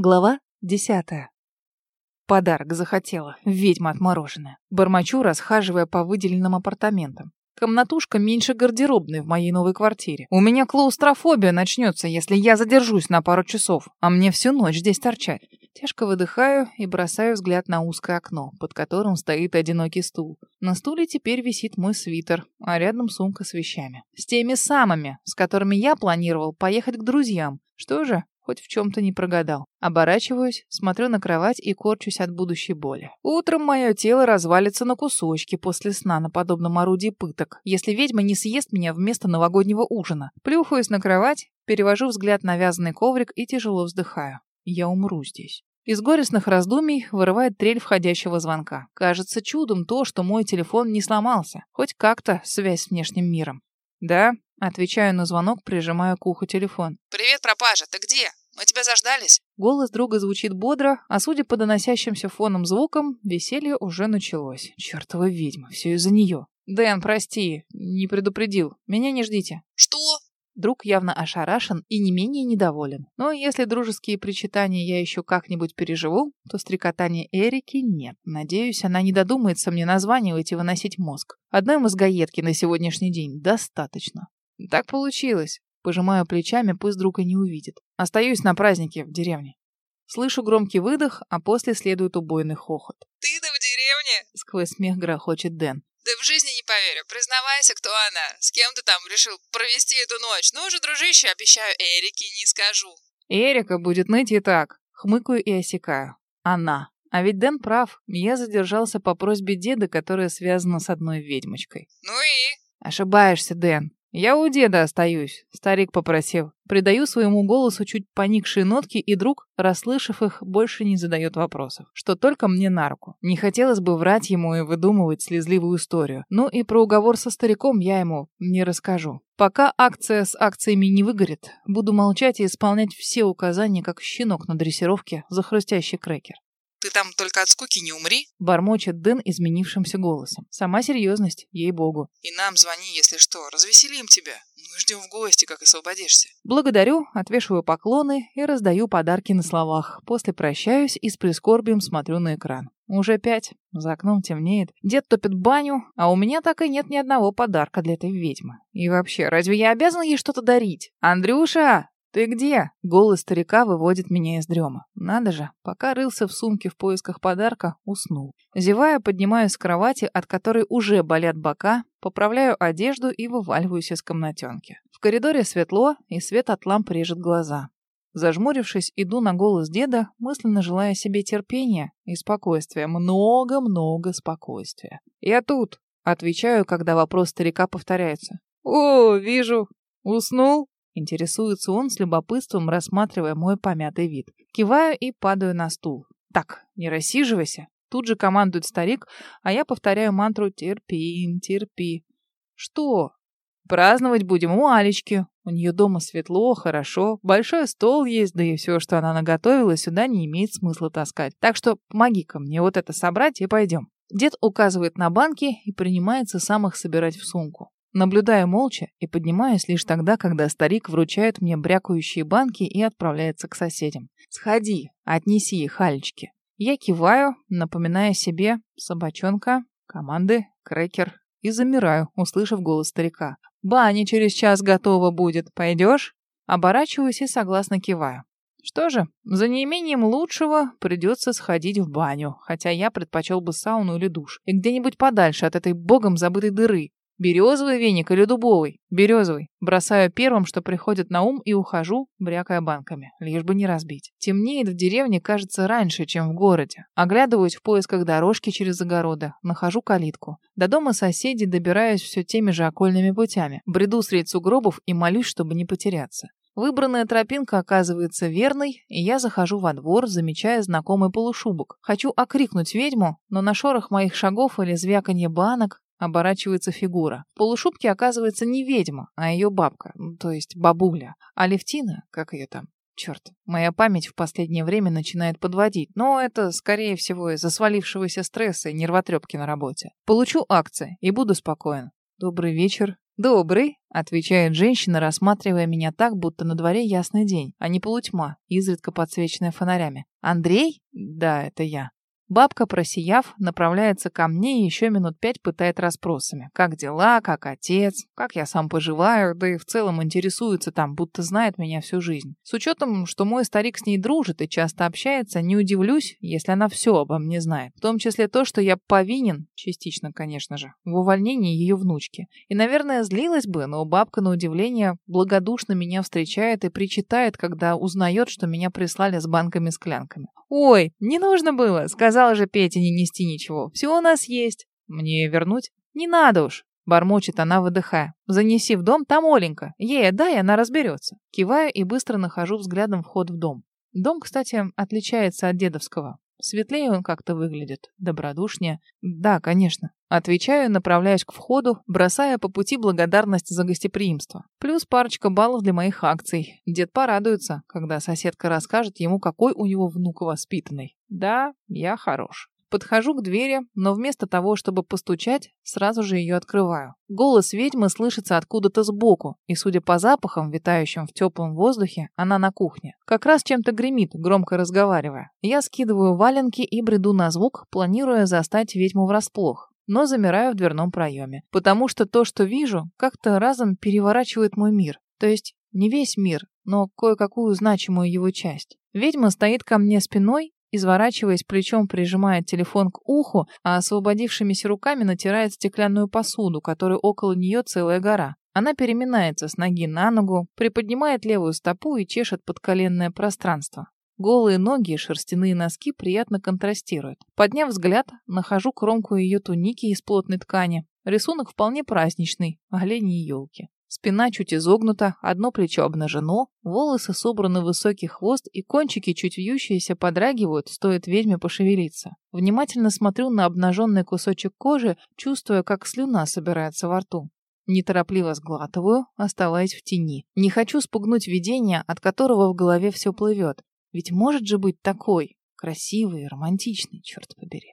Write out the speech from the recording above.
Глава десятая. Подарок захотела, ведьма отмороженная. Бормочу, расхаживая по выделенным апартаментам. Комнатушка меньше гардеробной в моей новой квартире. У меня клаустрофобия начнется, если я задержусь на пару часов, а мне всю ночь здесь торчать. Тяжко выдыхаю и бросаю взгляд на узкое окно, под которым стоит одинокий стул. На стуле теперь висит мой свитер, а рядом сумка с вещами. С теми самыми, с которыми я планировал поехать к друзьям. Что же, хоть в чем-то не прогадал. Оборачиваюсь, смотрю на кровать и корчусь от будущей боли. Утром мое тело развалится на кусочки после сна на подобном орудии пыток, если ведьма не съест меня вместо новогоднего ужина. Плюхаюсь на кровать, перевожу взгляд на вязаный коврик и тяжело вздыхаю. Я умру здесь. Из горестных раздумий вырывает трель входящего звонка. Кажется чудом то, что мой телефон не сломался. Хоть как-то связь с внешним миром. «Да?» Отвечаю на звонок, прижимая к уху телефон. «Привет, пропажа, ты где? Мы тебя заждались?» Голос друга звучит бодро, а судя по доносящимся фоном звукам, веселье уже началось. Чертова ведьма, все из-за нее. «Дэн, прости, не предупредил. Меня не ждите». «Что?» Друг явно ошарашен и не менее недоволен. Но если дружеские причитания я еще как-нибудь переживу, то стрекотания Эрики нет. Надеюсь, она не додумается мне названивать и выносить мозг. Одной мозгоедки на сегодняшний день достаточно. Так получилось. Пожимаю плечами, пусть друг и не увидит. Остаюсь на празднике в деревне. Слышу громкий выдох, а после следует убойный хохот. «Ты-то в деревне?» Сквозь смех грохочет Дэн. «Да в жизни не поверю. Признавайся, кто она. С кем ты там решил провести эту ночь? Ну же, дружище, обещаю, Эрике не скажу». Эрика будет ныть и так. Хмыкаю и осекаю. Она. А ведь Дэн прав. Я задержался по просьбе деда, которая связана с одной ведьмочкой. «Ну и?» Ошибаешься, Дэн. «Я у деда остаюсь», — старик попросил. Придаю своему голосу чуть поникшие нотки, и друг, расслышав их, больше не задает вопросов. Что только мне на руку. Не хотелось бы врать ему и выдумывать слезливую историю. Ну и про уговор со стариком я ему не расскажу. Пока акция с акциями не выгорит, буду молчать и исполнять все указания, как щенок на дрессировке за хрустящий крекер. Ты там только от скуки не умри. Бормочет Дэн изменившимся голосом. Сама серьезность, ей-богу. И нам звони, если что. Развеселим тебя. Мы ждем в гости, как освободишься. Благодарю, отвешиваю поклоны и раздаю подарки на словах. После прощаюсь и с прискорбием смотрю на экран. Уже пять. За окном темнеет. Дед топит баню, а у меня так и нет ни одного подарка для этой ведьмы. И вообще, разве я обязан ей что-то дарить? Андрюша, «Ты где?» Голос старика выводит меня из дрема. Надо же, пока рылся в сумке в поисках подарка, уснул. Зевая, поднимаюсь с кровати, от которой уже болят бока, поправляю одежду и вываливаюсь из комнатенки. В коридоре светло, и свет от ламп режет глаза. Зажмурившись, иду на голос деда, мысленно желая себе терпения и спокойствия. Много-много спокойствия. «Я тут», — отвечаю, когда вопрос старика повторяется. «О, вижу. Уснул?» Интересуется он с любопытством, рассматривая мой помятый вид. Киваю и падаю на стул. Так, не рассиживайся. Тут же командует старик, а я повторяю мантру «терпи, терпи». Что? Праздновать будем у Алечки. У нее дома светло, хорошо, большой стол есть, да и все, что она наготовила, сюда не имеет смысла таскать. Так что помоги-ка мне вот это собрать и пойдем. Дед указывает на банки и принимается сам их собирать в сумку. Наблюдаю молча и поднимаюсь лишь тогда, когда старик вручает мне брякающие банки и отправляется к соседям. «Сходи, отнеси их Алечке». Я киваю, напоминая себе собачонка, команды, крекер и замираю, услышав голос старика. «Баня через час готова будет. Пойдешь?» Оборачиваюсь и согласно киваю. Что же, за неимением лучшего придется сходить в баню, хотя я предпочел бы сауну или душ, и где-нибудь подальше от этой богом забытой дыры, Березовый веник или дубовый? Березовый. Бросаю первым, что приходит на ум, и ухожу, брякая банками, лишь бы не разбить. Темнеет в деревне, кажется, раньше, чем в городе. Оглядываюсь в поисках дорожки через огороды, нахожу калитку. До дома соседей добираюсь все теми же окольными путями. Бреду средь сугробов и молюсь, чтобы не потеряться. Выбранная тропинка оказывается верной, и я захожу во двор, замечая знакомый полушубок. Хочу окрикнуть ведьму, но на шорох моих шагов или звяканье банок Оборачивается фигура. В полушубке оказывается не ведьма, а ее бабка, то есть бабуля. А Левтина, как ее там, Черт, моя память в последнее время начинает подводить, но это, скорее всего, из-за свалившегося стресса и нервотрепки на работе. Получу акции и буду спокоен. Добрый вечер, «Добрый», — отвечает женщина, рассматривая меня так, будто на дворе ясный день, а не полутьма, изредка подсвеченная фонарями. «Андрей?» «Да, это я». Бабка, просияв, направляется ко мне и еще минут пять пытает расспросами. Как дела, как отец, как я сам поживаю, да и в целом интересуется там, будто знает меня всю жизнь. С учетом, что мой старик с ней дружит и часто общается, не удивлюсь, если она все обо мне знает. В том числе то, что я повинен, частично, конечно же, в увольнении ее внучки. И, наверное, злилась бы, но бабка, на удивление, благодушно меня встречает и причитает, когда узнает, что меня прислали с банками-склянками. «Ой, не нужно было!» — сказал же Петя не нести ничего. «Все у нас есть». «Мне вернуть?» «Не надо уж!» — бормочет она, выдыхая. «Занеси в дом, там Оленька. Ей отдай, она разберется». Киваю и быстро нахожу взглядом вход в дом. Дом, кстати, отличается от дедовского. Светлее он как-то выглядит, добродушнее. Да, конечно. Отвечаю, направляюсь к входу, бросая по пути благодарность за гостеприимство. Плюс парочка баллов для моих акций. Дед порадуется, когда соседка расскажет ему, какой у него внук воспитанный. Да, я хорош. Подхожу к двери, но вместо того, чтобы постучать, сразу же ее открываю. Голос ведьмы слышится откуда-то сбоку, и, судя по запахам, витающим в теплом воздухе, она на кухне. Как раз чем-то гремит, громко разговаривая. Я скидываю валенки и бреду на звук, планируя застать ведьму врасплох. Но замираю в дверном проеме, потому что то, что вижу, как-то разом переворачивает мой мир. То есть не весь мир, но кое-какую значимую его часть. Ведьма стоит ко мне спиной Изворачиваясь, плечом прижимает телефон к уху, а освободившимися руками натирает стеклянную посуду, которой около нее целая гора. Она переминается с ноги на ногу, приподнимает левую стопу и чешет подколенное пространство. Голые ноги и шерстяные носки приятно контрастируют. Подняв взгляд, нахожу кромку ее туники из плотной ткани. Рисунок вполне праздничный, оленьи елки. Спина чуть изогнута, одно плечо обнажено, волосы собраны в высокий хвост и кончики, чуть вьющиеся, подрагивают, стоит ведьме пошевелиться. Внимательно смотрю на обнаженный кусочек кожи, чувствуя, как слюна собирается во рту. Неторопливо сглатываю, оставаясь в тени. Не хочу спугнуть видение, от которого в голове все плывет. Ведь может же быть такой, красивый романтичный, черт побери.